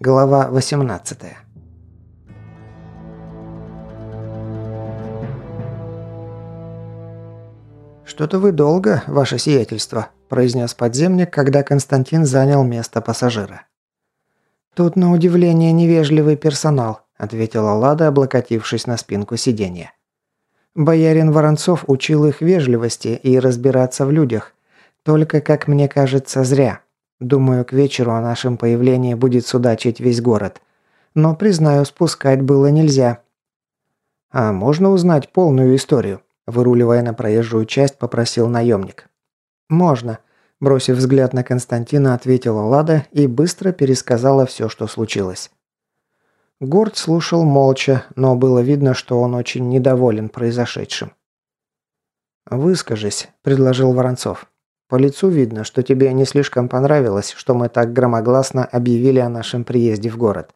Глава 18 «Что-то вы долго, ваше сиятельство», – произнес подземник, когда Константин занял место пассажира. «Тут, на удивление, невежливый персонал», – ответила Лада, облокотившись на спинку сиденья. «Боярин Воронцов учил их вежливости и разбираться в людях. Только, как мне кажется, зря. Думаю, к вечеру о нашем появлении будет судачить весь город. Но, признаю, спускать было нельзя». «А можно узнать полную историю?» Выруливая на проезжую часть, попросил наемник. «Можно», – бросив взгляд на Константина, ответила Лада и быстро пересказала все, что случилось. Горд слушал молча, но было видно, что он очень недоволен произошедшим. «Выскажись», – предложил Воронцов. «По лицу видно, что тебе не слишком понравилось, что мы так громогласно объявили о нашем приезде в город.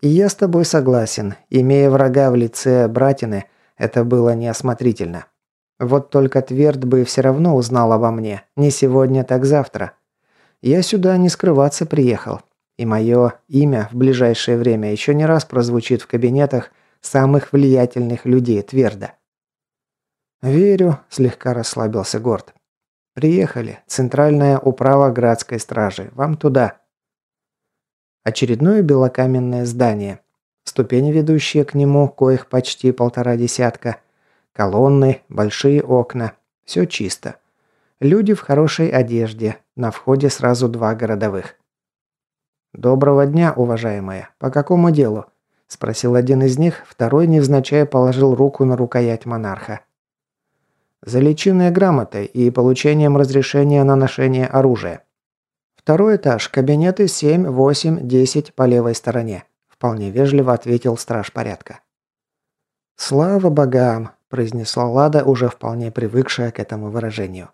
И я с тобой согласен. Имея врага в лице братины, это было неосмотрительно. Вот только Тверд бы все равно узнал обо мне. Не сегодня, так завтра. Я сюда не скрываться приехал. И мое имя в ближайшее время еще не раз прозвучит в кабинетах самых влиятельных людей Тверда. «Верю», – слегка расслабился Горд. «Приехали. Центральная управа Градской стражи. Вам туда». Очередное белокаменное здание. Ступени, ведущие к нему, коих почти полтора десятка. Колонны, большие окна. Все чисто. Люди в хорошей одежде. На входе сразу два городовых. «Доброго дня, уважаемая. По какому делу?» – спросил один из них, второй невзначай положил руку на рукоять монарха. «За личинной грамотой и получением разрешения на ношение оружия. Второй этаж, кабинеты 7, 8, 10 по левой стороне вполне вежливо ответил страж порядка. «Слава богам!» – произнесла Лада, уже вполне привыкшая к этому выражению.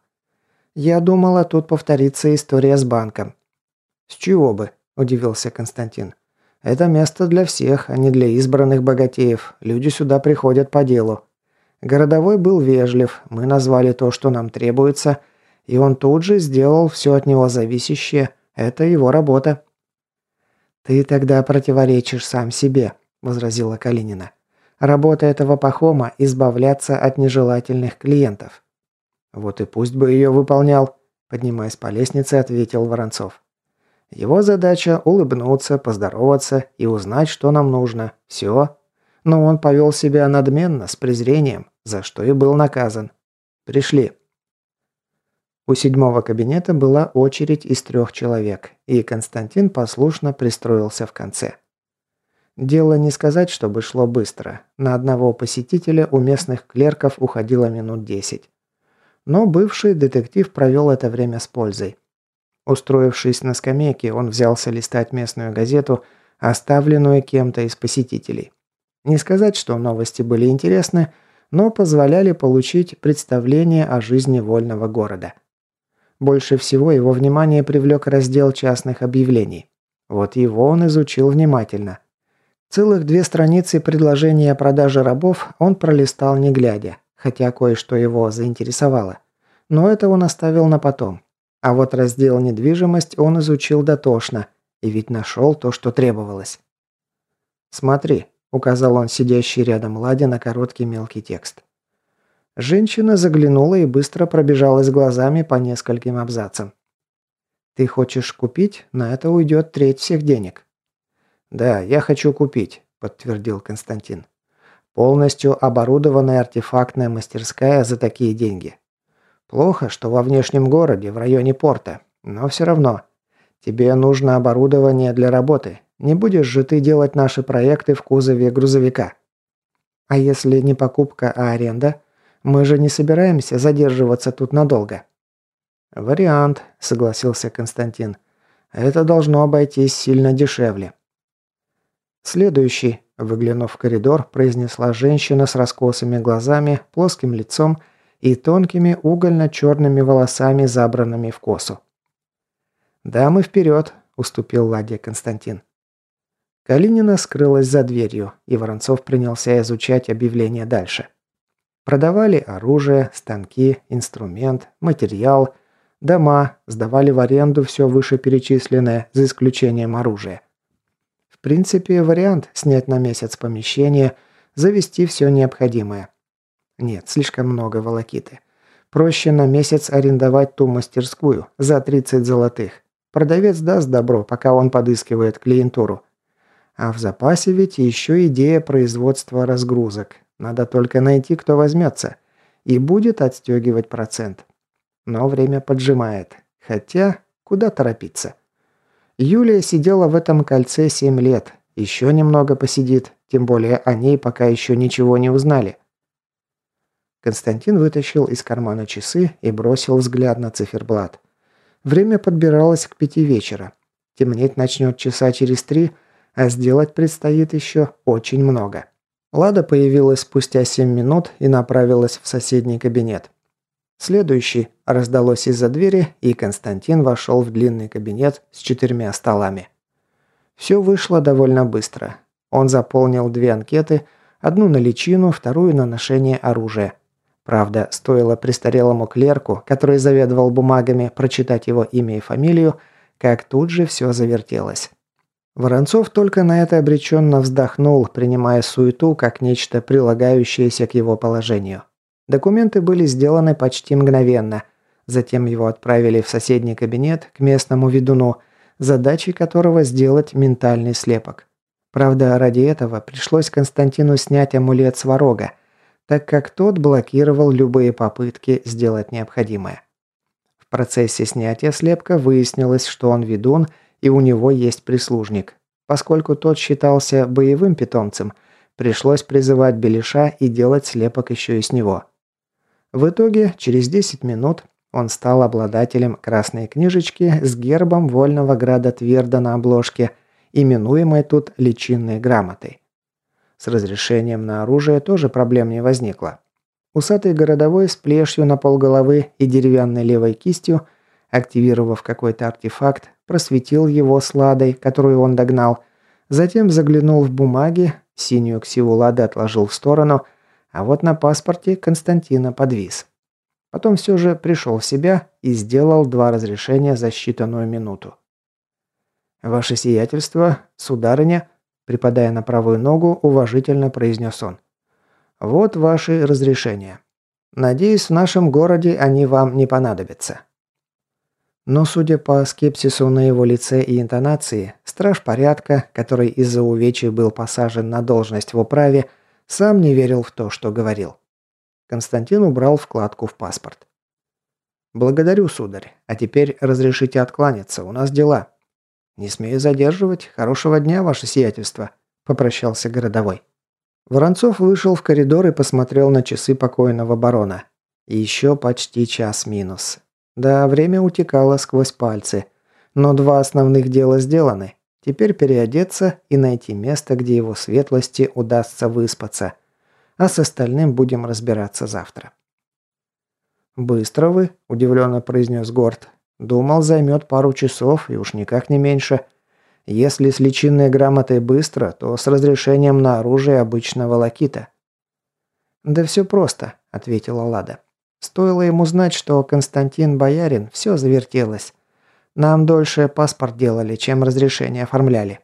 «Я думала, тут повторится история с банком». «С чего бы?» – удивился Константин. «Это место для всех, а не для избранных богатеев. Люди сюда приходят по делу. Городовой был вежлив, мы назвали то, что нам требуется, и он тут же сделал все от него зависящее. Это его работа». «Ты тогда противоречишь сам себе», – возразила Калинина. «Работа этого Пахома – избавляться от нежелательных клиентов». «Вот и пусть бы ее выполнял», – поднимаясь по лестнице, ответил Воронцов. «Его задача – улыбнуться, поздороваться и узнать, что нам нужно. Все. Но он повел себя надменно, с презрением, за что и был наказан. Пришли». У седьмого кабинета была очередь из трех человек, и Константин послушно пристроился в конце. Дело не сказать, чтобы шло быстро. На одного посетителя у местных клерков уходило минут десять. Но бывший детектив провел это время с пользой. Устроившись на скамейке, он взялся листать местную газету, оставленную кем-то из посетителей. Не сказать, что новости были интересны, но позволяли получить представление о жизни вольного города. Больше всего его внимание привлек раздел частных объявлений. Вот его он изучил внимательно. Целых две страницы предложения о продаже рабов он пролистал не глядя, хотя кое-что его заинтересовало. Но это он оставил на потом. А вот раздел «Недвижимость» он изучил дотошно, и ведь нашел то, что требовалось. «Смотри», – указал он сидящий рядом Ладе на короткий мелкий текст. Женщина заглянула и быстро пробежалась глазами по нескольким абзацам. «Ты хочешь купить? На это уйдет треть всех денег». «Да, я хочу купить», – подтвердил Константин. «Полностью оборудованная артефактная мастерская за такие деньги. Плохо, что во внешнем городе, в районе порта, но все равно. Тебе нужно оборудование для работы. Не будешь же ты делать наши проекты в кузове грузовика». «А если не покупка, а аренда?» Мы же не собираемся задерживаться тут надолго». «Вариант», – согласился Константин. «Это должно обойтись сильно дешевле». «Следующий», – выглянув в коридор, произнесла женщина с раскосыми глазами, плоским лицом и тонкими угольно-черными волосами, забранными в косу. «Дамы вперед», – уступил Ладья Константин. Калинина скрылась за дверью, и Воронцов принялся изучать объявление дальше. Продавали оружие, станки, инструмент, материал, дома, сдавали в аренду все вышеперечисленное, за исключением оружия. В принципе, вариант снять на месяц помещение, завести все необходимое. Нет, слишком много волокиты. Проще на месяц арендовать ту мастерскую за 30 золотых. Продавец даст добро, пока он подыскивает клиентуру. А в запасе ведь еще идея производства разгрузок. Надо только найти, кто возьмется. И будет отстегивать процент. Но время поджимает. Хотя, куда торопиться? Юлия сидела в этом кольце 7 лет. Еще немного посидит. Тем более о ней пока еще ничего не узнали. Константин вытащил из кармана часы и бросил взгляд на циферблат. Время подбиралось к пяти вечера. Темнеть начнет часа через три, а сделать предстоит еще очень много. Лада появилась спустя семь минут и направилась в соседний кабинет. Следующий раздалось из-за двери, и Константин вошел в длинный кабинет с четырьмя столами. Все вышло довольно быстро. Он заполнил две анкеты, одну на личину, вторую на ношение оружия. Правда, стоило престарелому клерку, который заведовал бумагами, прочитать его имя и фамилию, как тут же все завертелось. Воронцов только на это обреченно вздохнул, принимая суету как нечто прилагающееся к его положению. Документы были сделаны почти мгновенно. Затем его отправили в соседний кабинет к местному ведуну, задачей которого сделать ментальный слепок. Правда, ради этого пришлось Константину снять амулет сварога, так как тот блокировал любые попытки сделать необходимое. В процессе снятия слепка выяснилось, что он ведун и у него есть прислужник. Поскольку тот считался боевым питомцем, пришлось призывать Белиша и делать слепок еще и с него. В итоге, через 10 минут он стал обладателем красной книжечки с гербом Вольного Града Тверда на обложке, именуемой тут личинной грамотой. С разрешением на оружие тоже проблем не возникло. Усатый городовой с плешью на полголовы и деревянной левой кистью, активировав какой-то артефакт, просветил его с ладой, которую он догнал, затем заглянул в бумаги, синюю ксиву лады отложил в сторону, а вот на паспорте Константина подвис. Потом все же пришел в себя и сделал два разрешения за считанную минуту. «Ваше сиятельство, сударыня», Припадая на правую ногу, уважительно произнес он. «Вот ваши разрешения. Надеюсь, в нашем городе они вам не понадобятся». Но, судя по скепсису на его лице и интонации, страж порядка, который из-за увечий был посажен на должность в управе, сам не верил в то, что говорил. Константин убрал вкладку в паспорт. «Благодарю, сударь. А теперь разрешите откланяться, у нас дела». «Не смею задерживать. Хорошего дня, ваше сиятельство», – попрощался городовой. Воронцов вышел в коридор и посмотрел на часы покойного барона. Еще почти час минус. Да, время утекало сквозь пальцы. Но два основных дела сделаны. Теперь переодеться и найти место, где его светлости удастся выспаться. А с остальным будем разбираться завтра. «Быстро вы», – удивленно произнес Горд. Думал, займет пару часов и уж никак не меньше. Если с личинной грамотой быстро, то с разрешением на оружие обычно волокита. «Да все просто», — ответила Лада. «Стоило ему знать, что Константин Боярин, все завертелось. Нам дольше паспорт делали, чем разрешение оформляли».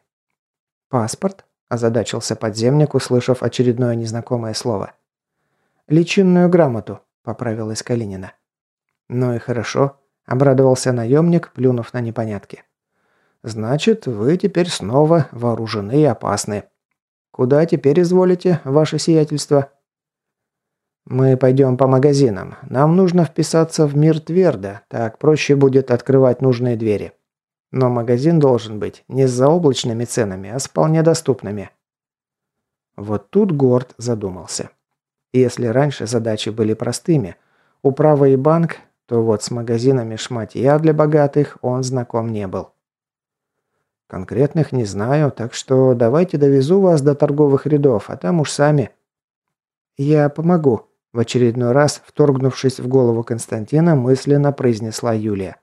«Паспорт?» – озадачился подземник, услышав очередное незнакомое слово. «Личинную грамоту», – поправилась Калинина. «Ну и хорошо. Обрадовался наемник, плюнув на непонятки. «Значит, вы теперь снова вооружены и опасны. Куда теперь изволите, ваше сиятельство?» «Мы пойдем по магазинам. Нам нужно вписаться в мир твердо, так проще будет открывать нужные двери. Но магазин должен быть не с заоблачными ценами, а с вполне доступными». Вот тут Горд задумался. Если раньше задачи были простыми, управа и банк то вот с магазинами шматья для богатых он знаком не был. Конкретных не знаю, так что давайте довезу вас до торговых рядов, а там уж сами. Я помогу, в очередной раз, вторгнувшись в голову Константина, мысленно произнесла Юлия.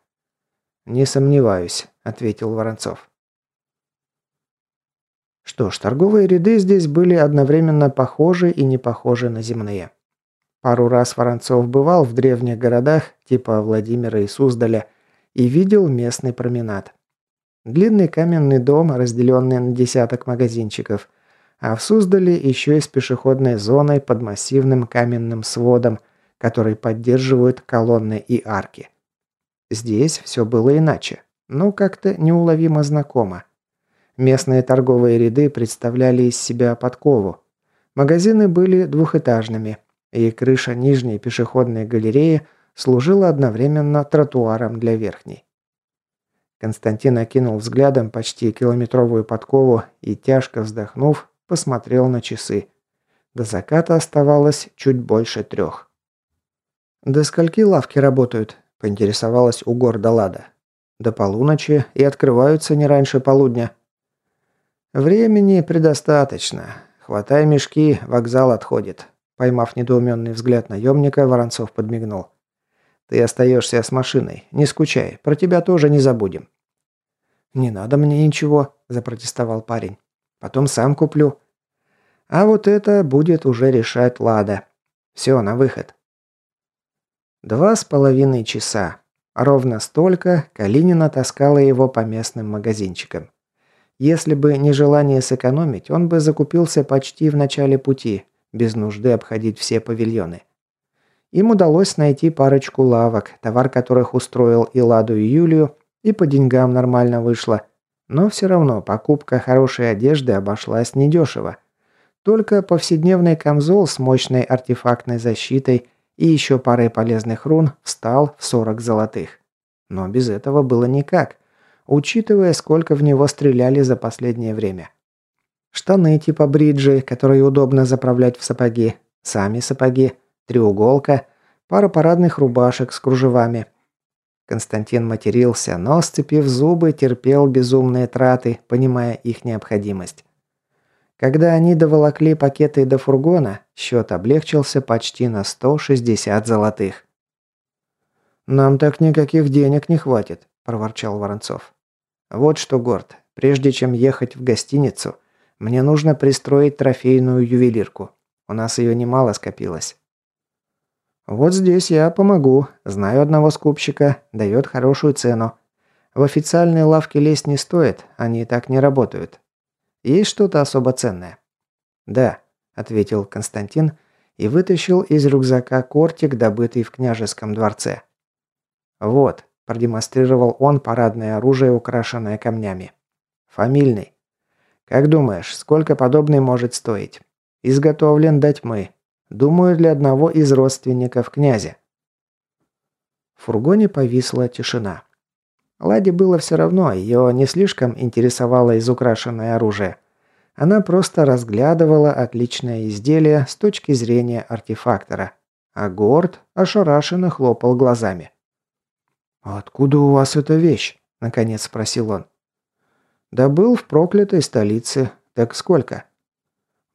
«Не сомневаюсь», — ответил Воронцов. Что ж, торговые ряды здесь были одновременно похожи и не похожи на земные. Пару раз Воронцов бывал в древних городах, типа Владимира и Суздаля, и видел местный променад. Длинный каменный дом, разделенный на десяток магазинчиков, а в Суздале еще и с пешеходной зоной под массивным каменным сводом, который поддерживают колонны и арки. Здесь все было иначе, но как-то неуловимо знакомо. Местные торговые ряды представляли из себя подкову. Магазины были двухэтажными, и крыша нижней пешеходной галереи служила одновременно тротуаром для верхней. Константин окинул взглядом почти километровую подкову и, тяжко вздохнув, посмотрел на часы. До заката оставалось чуть больше трех. «До скольки лавки работают?» – поинтересовалась у города Лада. «До полуночи и открываются не раньше полудня». «Времени предостаточно. Хватай мешки, вокзал отходит. Поймав недоуменный взгляд наемника, Воронцов подмигнул. «Ты остаешься с машиной. Не скучай. Про тебя тоже не забудем». «Не надо мне ничего», – запротестовал парень. «Потом сам куплю». «А вот это будет уже решать Лада. Все, на выход». Два с половиной часа. Ровно столько Калинина таскала его по местным магазинчикам. Если бы не желание сэкономить, он бы закупился почти в начале пути, без нужды обходить все павильоны. Им удалось найти парочку лавок, товар которых устроил и Ладу, и Юлию, и по деньгам нормально вышло. Но все равно покупка хорошей одежды обошлась недешево. Только повседневный камзол с мощной артефактной защитой и еще парой полезных рун встал в 40 золотых. Но без этого было никак, учитывая, сколько в него стреляли за последнее время. Штаны типа бриджи, которые удобно заправлять в сапоги. Сами сапоги. Треуголка. Пара парадных рубашек с кружевами. Константин матерился, но, сцепив зубы, терпел безумные траты, понимая их необходимость. Когда они доволокли пакеты до фургона, счет облегчился почти на 160 золотых. «Нам так никаких денег не хватит», – проворчал Воронцов. «Вот что, Горд, прежде чем ехать в гостиницу, мне нужно пристроить трофейную ювелирку. У нас ее немало скопилось. Вот здесь я помогу. Знаю одного скупщика, дает хорошую цену. В официальные лавки лезть не стоит, они так не работают. Есть что-то особо ценное? Да, ответил Константин и вытащил из рюкзака кортик, добытый в княжеском дворце. Вот, продемонстрировал он парадное оружие, украшенное камнями. Фамильный. Как думаешь, сколько подобный может стоить? Изготовлен до тьмы. Думаю, для одного из родственников князя. В фургоне повисла тишина. Ладе было все равно, ее не слишком интересовало изукрашенное оружие. Она просто разглядывала отличное изделие с точки зрения артефактора. А Горд ошарашенно хлопал глазами. «Откуда у вас эта вещь?» – наконец спросил он. Да был в проклятой столице. Так сколько?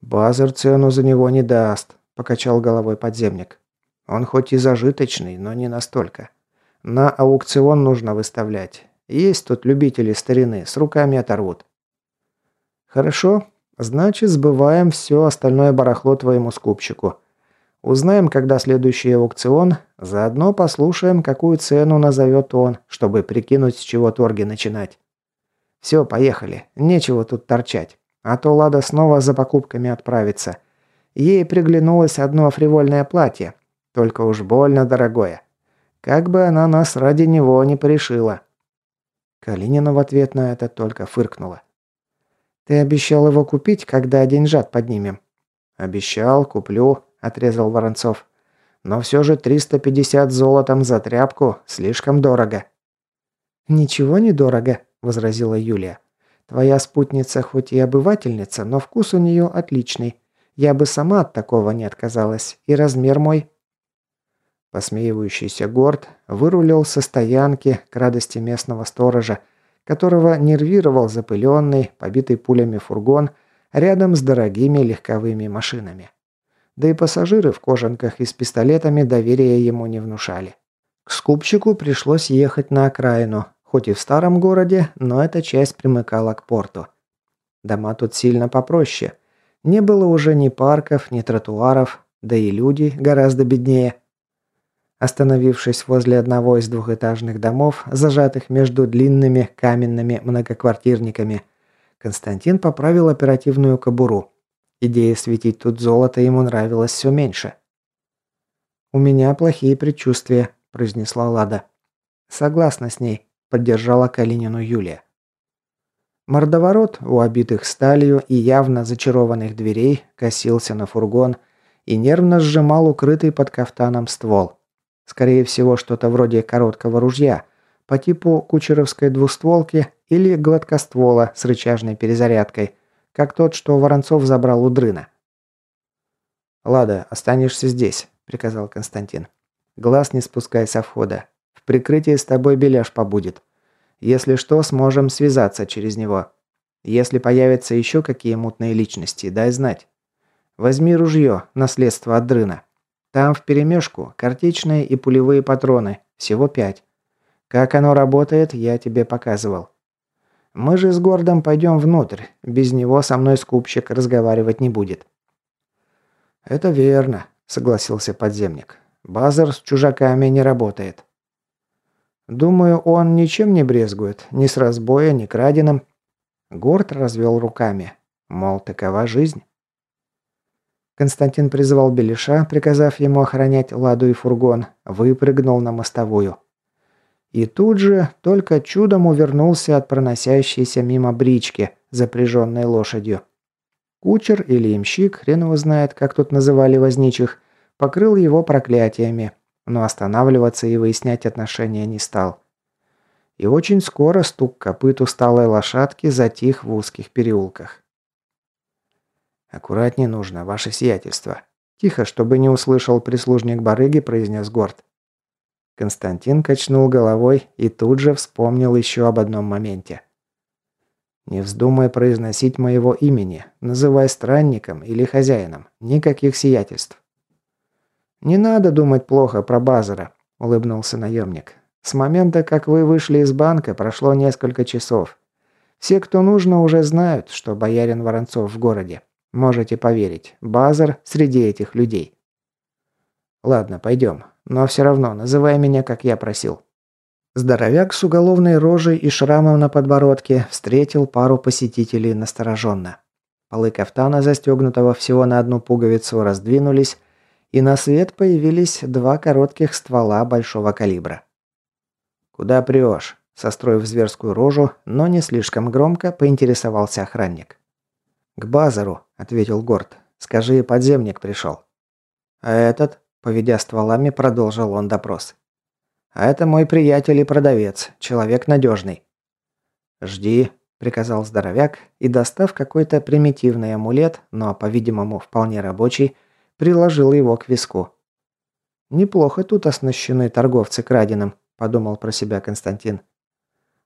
Базар цену за него не даст, покачал головой подземник. Он хоть и зажиточный, но не настолько. На аукцион нужно выставлять. Есть тут любители старины, с руками оторвут. Хорошо, значит, сбываем все остальное барахло твоему скупщику. Узнаем, когда следующий аукцион, заодно послушаем, какую цену назовет он, чтобы прикинуть, с чего торги начинать. Все, поехали. Нечего тут торчать. А то Лада снова за покупками отправится. Ей приглянулось одно фривольное платье. Только уж больно дорогое. Как бы она нас ради него не порешила. Калинина в ответ на это только фыркнула. «Ты обещал его купить, когда деньжат поднимем». «Обещал, куплю», – отрезал Воронцов. «Но все же 350 золотом за тряпку слишком дорого». «Ничего не дорого», – возразила Юлия. «Твоя спутница хоть и обывательница, но вкус у нее отличный. Я бы сама от такого не отказалась. И размер мой...» Посмеивающийся Горд вырулил со стоянки к радости местного сторожа, которого нервировал запыленный, побитый пулями фургон рядом с дорогими легковыми машинами. Да и пассажиры в кожанках и с пистолетами доверия ему не внушали. К скупщику пришлось ехать на окраину, Хоть и в старом городе, но эта часть примыкала к порту. Дома тут сильно попроще. Не было уже ни парков, ни тротуаров, да и люди гораздо беднее. Остановившись возле одного из двухэтажных домов, зажатых между длинными каменными многоквартирниками, Константин поправил оперативную кобуру. Идея светить тут золото ему нравилась все меньше. «У меня плохие предчувствия», – произнесла Лада. «Согласна с ней», – поддержала Калинину Юлия. Мордоворот у обитых сталью и явно зачарованных дверей косился на фургон и нервно сжимал укрытый под кафтаном ствол. Скорее всего, что-то вроде короткого ружья, по типу кучеровской двустволки или гладкоствола с рычажной перезарядкой, как тот, что Воронцов забрал у дрына. «Лада, останешься здесь», – приказал Константин. «Глаз не спускай со входа. В прикрытии с тобой Беляш побудет. Если что, сможем связаться через него. Если появятся еще какие мутные личности, дай знать. Возьми ружье, наследство от дрына. Там вперемешку картечные и пулевые патроны, всего пять. Как оно работает, я тебе показывал. Мы же с Гордом пойдем внутрь, без него со мной скупщик разговаривать не будет». «Это верно», — согласился подземник. «Базар с чужаками не работает». Думаю, он ничем не брезгует, ни с разбоя, ни краденым. Горд развел руками. Мол, такова жизнь. Константин призвал Белиша, приказав ему охранять ладу и фургон, выпрыгнул на мостовую. И тут же только чудом увернулся от проносящейся мимо брички, запряженной лошадью. Кучер или имщик, хрен его знает, как тут называли возничих, покрыл его проклятиями, но останавливаться и выяснять отношения не стал. И очень скоро стук копыт усталой лошадки затих в узких переулках. «Аккуратнее нужно, ваше сиятельство», Тихо, чтобы не услышал прислужник барыги, произнес Горд. Константин качнул головой и тут же вспомнил еще об одном моменте. «Не вздумай произносить моего имени, называй странником или хозяином, никаких сиятельств. «Не надо думать плохо про Базара», – улыбнулся наемник. «С момента, как вы вышли из банка, прошло несколько часов. Все, кто нужно, уже знают, что боярин Воронцов в городе. Можете поверить, Базар среди этих людей». «Ладно, пойдем. Но все равно, называй меня, как я просил». Здоровяк с уголовной рожей и шрамом на подбородке встретил пару посетителей настороженно. Полы кафтана, застегнутого всего на одну пуговицу, раздвинулись, и на свет появились два коротких ствола большого калибра. «Куда прешь?» – состроив зверскую рожу, но не слишком громко, поинтересовался охранник. «К базару», – ответил Горд. «Скажи, подземник пришел». «А этот?» – поведя стволами, продолжил он допрос. «А это мой приятель и продавец, человек надежный». «Жди», – приказал здоровяк и, достав какой-то примитивный амулет, но, по-видимому, вполне рабочий, приложил его к виску. «Неплохо тут оснащены торговцы краденым», – подумал про себя Константин.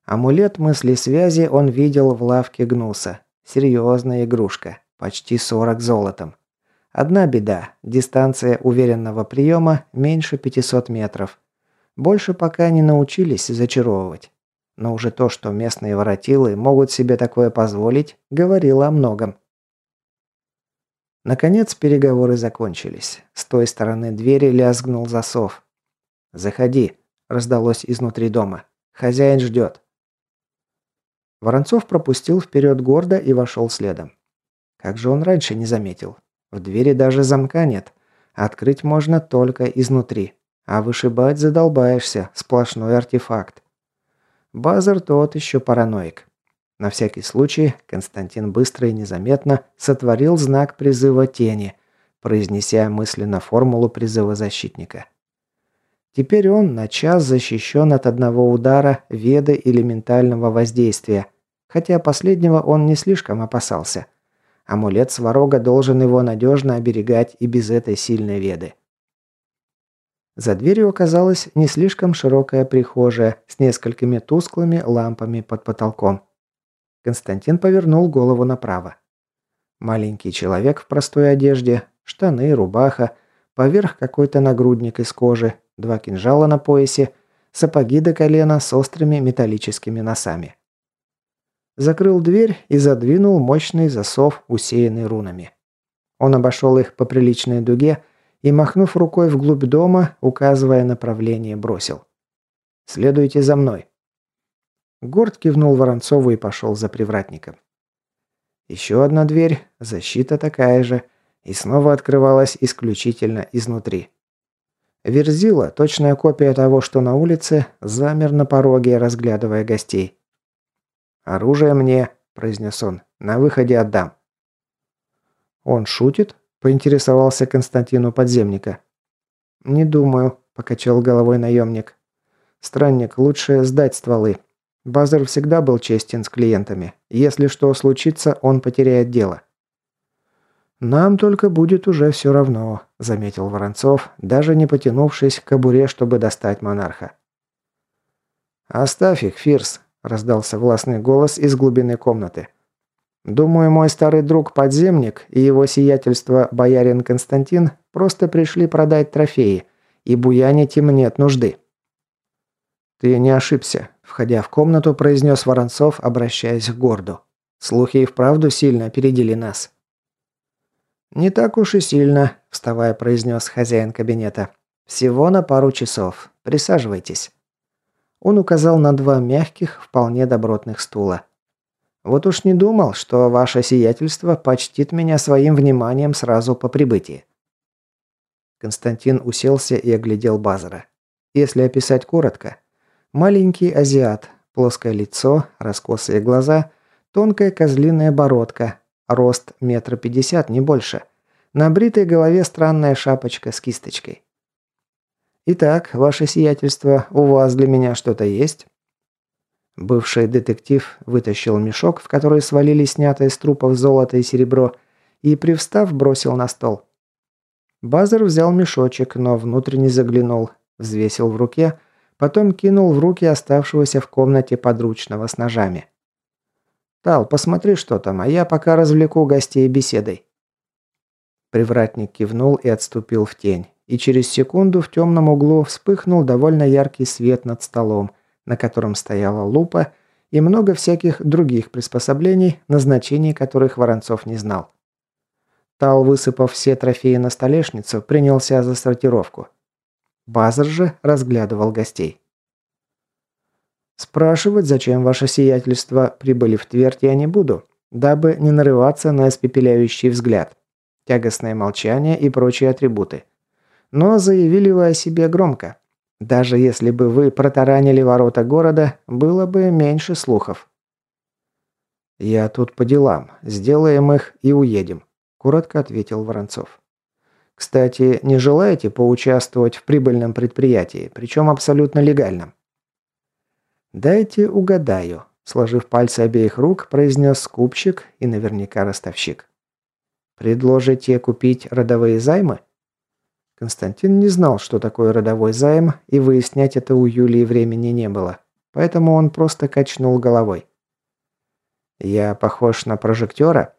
Амулет мысли связи он видел в лавке Гнуса. Серьезная игрушка, почти 40 золотом. Одна беда – дистанция уверенного приема меньше 500 метров. Больше пока не научились зачаровывать. Но уже то, что местные воротилы могут себе такое позволить, говорило о многом. Наконец переговоры закончились. С той стороны двери лязгнул засов. «Заходи», – раздалось изнутри дома. «Хозяин ждет». Воронцов пропустил вперед гордо и вошел следом. Как же он раньше не заметил? В двери даже замка нет. Открыть можно только изнутри. А вышибать задолбаешься, сплошной артефакт. Базар тот еще параноик. На всякий случай Константин быстро и незаметно сотворил знак призыва тени, произнеся мысленно формулу призыва защитника. Теперь он на час защищен от одного удара веды элементального воздействия, хотя последнего он не слишком опасался. Амулет Сварога должен его надежно оберегать и без этой сильной веды. За дверью оказалась не слишком широкая прихожая с несколькими тусклыми лампами под потолком. Константин повернул голову направо. Маленький человек в простой одежде, штаны, рубаха, поверх какой-то нагрудник из кожи, два кинжала на поясе, сапоги до колена с острыми металлическими носами. Закрыл дверь и задвинул мощный засов, усеянный рунами. Он обошел их по приличной дуге и, махнув рукой вглубь дома, указывая направление, бросил. «Следуйте за мной». Горд кивнул Воронцову и пошел за привратником. Еще одна дверь, защита такая же, и снова открывалась исключительно изнутри. Верзила, точная копия того, что на улице, замер на пороге, разглядывая гостей. «Оружие мне», – произнес он, – «на выходе отдам». «Он шутит?» – поинтересовался Константин у подземника. «Не думаю», – покачал головой наемник. «Странник, лучше сдать стволы. Базар всегда был честен с клиентами. Если что случится, он потеряет дело». «Нам только будет уже все равно», – заметил Воронцов, даже не потянувшись к кобуре, чтобы достать монарха. «Оставь их, Фирс», – раздался властный голос из глубины комнаты. «Думаю, мой старый друг подземник и его сиятельство боярин Константин просто пришли продать трофеи, и буянить им нет нужды». «Ты не ошибся», – входя в комнату, произнес Воронцов, обращаясь к Горду. «Слухи и вправду сильно опередили нас». «Не так уж и сильно», – вставая, произнес хозяин кабинета. «Всего на пару часов. Присаживайтесь». Он указал на два мягких, вполне добротных стула. «Вот уж не думал, что ваше сиятельство почтит меня своим вниманием сразу по прибытии». Константин уселся и оглядел Базара. Если описать коротко, маленький азиат, плоское лицо, раскосые глаза, тонкая козлиная бородка, Рост метра пятьдесят, не больше. На бритой голове странная шапочка с кисточкой. «Итак, ваше сиятельство, у вас для меня что-то есть?» Бывший детектив вытащил мешок, в который свалили снятое с трупов золото и серебро, и, привстав, бросил на стол. Базар взял мешочек, но внутрь заглянул, взвесил в руке, потом кинул в руки оставшегося в комнате подручного с ножами. «Тал, посмотри, что там, а я пока развлеку гостей беседой». Привратник кивнул и отступил в тень. И через секунду в темном углу вспыхнул довольно яркий свет над столом, на котором стояла лупа и много всяких других приспособлений, назначений которых Воронцов не знал. Тал, высыпав все трофеи на столешницу, принялся за сортировку. Базар же разглядывал гостей. Спрашивать, зачем ваше сиятельство прибыли в Твердь, я не буду, дабы не нарываться на испепеляющий взгляд, тягостное молчание и прочие атрибуты. Но заявили вы о себе громко. Даже если бы вы протаранили ворота города, было бы меньше слухов. «Я тут по делам. Сделаем их и уедем», – коротко ответил Воронцов. «Кстати, не желаете поучаствовать в прибыльном предприятии, причем абсолютно легальном?» «Дайте угадаю», – сложив пальцы обеих рук, произнес скупщик и наверняка ростовщик. «Предложите купить родовые займы?» Константин не знал, что такое родовой займ, и выяснять это у Юлии времени не было, поэтому он просто качнул головой. «Я похож на прожектора?»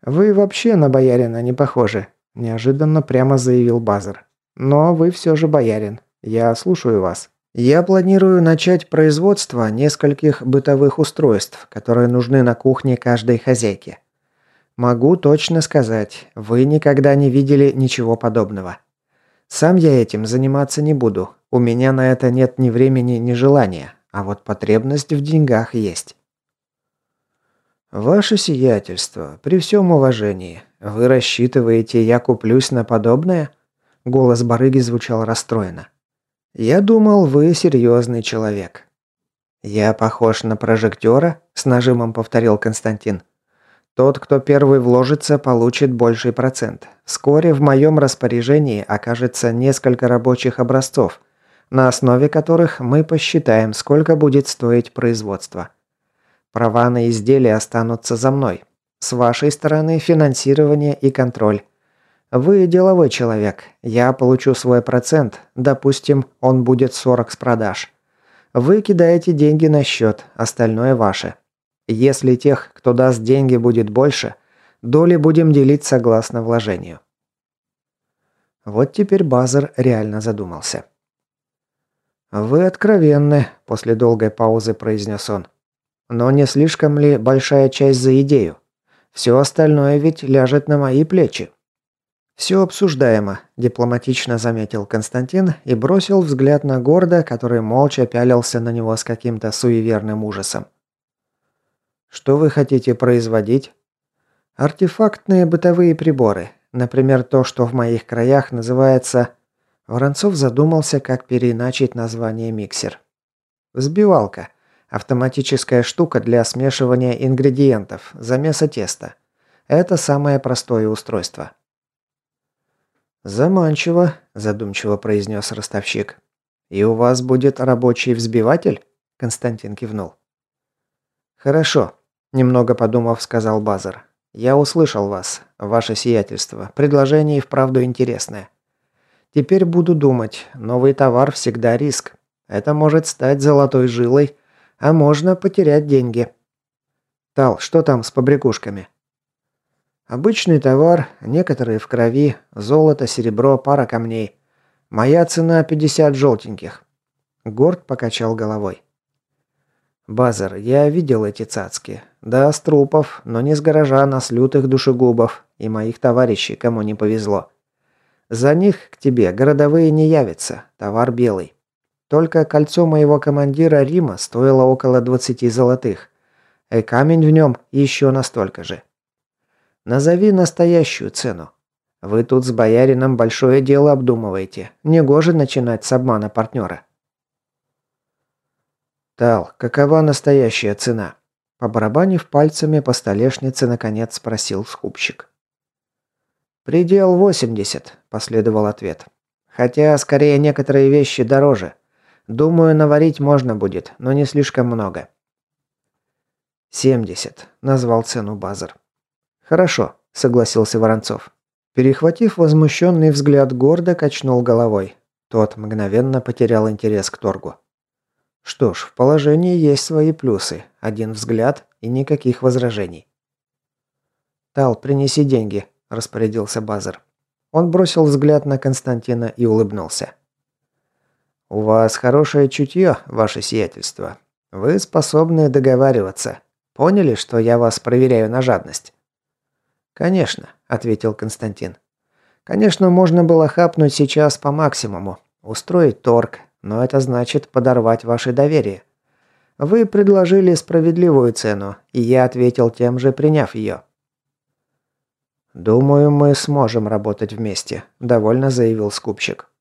«Вы вообще на боярина не похожи», – неожиданно прямо заявил Базар. «Но вы все же боярин. Я слушаю вас». Я планирую начать производство нескольких бытовых устройств, которые нужны на кухне каждой хозяйки. Могу точно сказать, вы никогда не видели ничего подобного. Сам я этим заниматься не буду. У меня на это нет ни времени, ни желания, а вот потребность в деньгах есть. Ваше сиятельство, при всем уважении, вы рассчитываете, я куплюсь на подобное? Голос барыги звучал расстроенно. «Я думал, вы серьезный человек». «Я похож на прожектора?» – с нажимом повторил Константин. «Тот, кто первый вложится, получит больший процент. Вскоре в моем распоряжении окажется несколько рабочих образцов, на основе которых мы посчитаем, сколько будет стоить производство. Права на изделия останутся за мной. С вашей стороны финансирование и контроль. Вы деловой человек. Я получу свой процент. Допустим, он будет 40 с продаж. Вы кидаете деньги на счет, остальное ваше. Если тех, кто даст деньги, будет больше, доли будем делить согласно вложению. Вот теперь Базар реально задумался. «Вы откровенны», – после долгой паузы произнес он. «Но не слишком ли большая часть за идею? Все остальное ведь ляжет на мои плечи». «Все обсуждаемо», – дипломатично заметил Константин и бросил взгляд на Горда, который молча пялился на него с каким-то суеверным ужасом. «Что вы хотите производить?» «Артефактные бытовые приборы. Например, то, что в моих краях называется...» Воронцов задумался, как переиначить название миксер. «Взбивалка. Автоматическая штука для смешивания ингредиентов, замеса теста. Это самое простое устройство». «Заманчиво», – задумчиво произнес ростовщик. «И у вас будет рабочий взбиватель?» – Константин кивнул. «Хорошо», – немного подумав, сказал Базар. «Я услышал вас, ваше сиятельство. Предложение и вправду интересное. Теперь буду думать. Новый товар всегда риск. Это может стать золотой жилой, а можно потерять деньги». «Тал, что там с побрякушками?» Обычный товар, некоторые в крови, золото, серебро, пара камней. Моя цена 50 желтеньких. Горд покачал головой. Базар, я видел эти цацки. Да, с трупов, но не с гаража, а с лютых душегубов и моих товарищей, кому не повезло. За них к тебе городовые не явятся, товар белый. Только кольцо моего командира Рима стоило около 20 золотых. И камень в нем еще настолько же. Назови настоящую цену. Вы тут с боярином большое дело обдумываете. Негоже начинать с обмана партнера. Тал, какова настоящая цена? Побарабанив пальцами по столешнице, наконец спросил скупщик. «Предел 80», – последовал ответ. «Хотя, скорее, некоторые вещи дороже. Думаю, наварить можно будет, но не слишком много». «70», – назвал цену Базар. «Хорошо», – согласился Воронцов. Перехватив возмущенный взгляд, гордо качнул головой. Тот мгновенно потерял интерес к торгу. Что ж, в положении есть свои плюсы. Один взгляд и никаких возражений. «Тал, принеси деньги», – распорядился Базар. Он бросил взгляд на Константина и улыбнулся. «У вас хорошее чутье, ваше сиятельство. Вы способны договариваться. Поняли, что я вас проверяю на жадность?» «Конечно», – ответил Константин. «Конечно, можно было хапнуть сейчас по максимуму, устроить торг, но это значит подорвать ваше доверие. Вы предложили справедливую цену, и я ответил тем же, приняв ее». «Думаю, мы сможем работать вместе», – довольно заявил скупщик.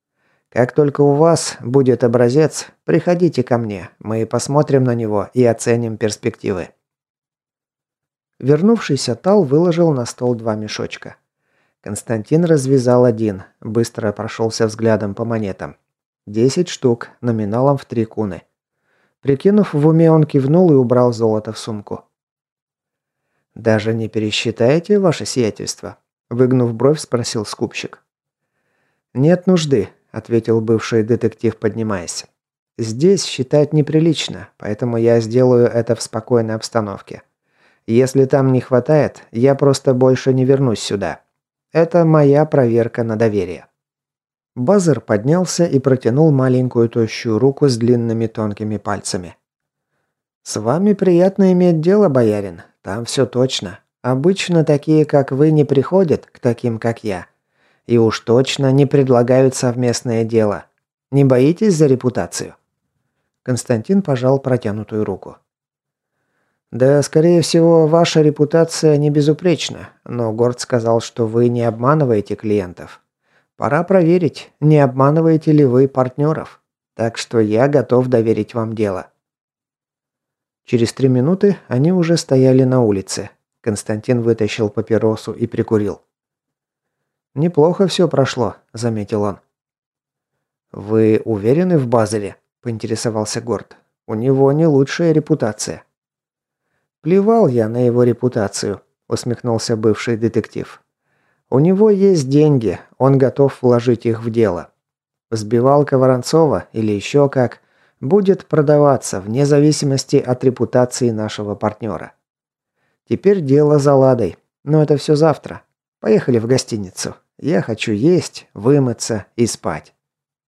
«Как только у вас будет образец, приходите ко мне, мы посмотрим на него и оценим перспективы». Вернувшийся Тал выложил на стол два мешочка. Константин развязал один, быстро прошелся взглядом по монетам. Десять штук, номиналом в три куны. Прикинув в уме, он кивнул и убрал золото в сумку. «Даже не пересчитаете ваше сиятельство?» Выгнув бровь, спросил скупщик. «Нет нужды», – ответил бывший детектив, поднимаясь. «Здесь считать неприлично, поэтому я сделаю это в спокойной обстановке. Если там не хватает, я просто больше не вернусь сюда. Это моя проверка на доверие». Базар поднялся и протянул маленькую тощую руку с длинными тонкими пальцами. «С вами приятно иметь дело, боярин. Там все точно. Обычно такие, как вы, не приходят к таким, как я. И уж точно не предлагают совместное дело. Не боитесь за репутацию?» Константин пожал протянутую руку. «Да, скорее всего, ваша репутация не безупречна, но Горд сказал, что вы не обманываете клиентов. Пора проверить, не обманываете ли вы партнеров. Так что я готов доверить вам дело». Через три минуты они уже стояли на улице. Константин вытащил папиросу и прикурил. «Неплохо все прошло», – заметил он. «Вы уверены в Базеле?» – поинтересовался Горд. «У него не лучшая репутация». «Плевал я на его репутацию», – усмехнулся бывший детектив. «У него есть деньги, он готов вложить их в дело. Сбивалка Воронцова или еще как будет продаваться вне зависимости от репутации нашего партнера. Теперь дело за ладой, но это все завтра. Поехали в гостиницу. Я хочу есть, вымыться и спать».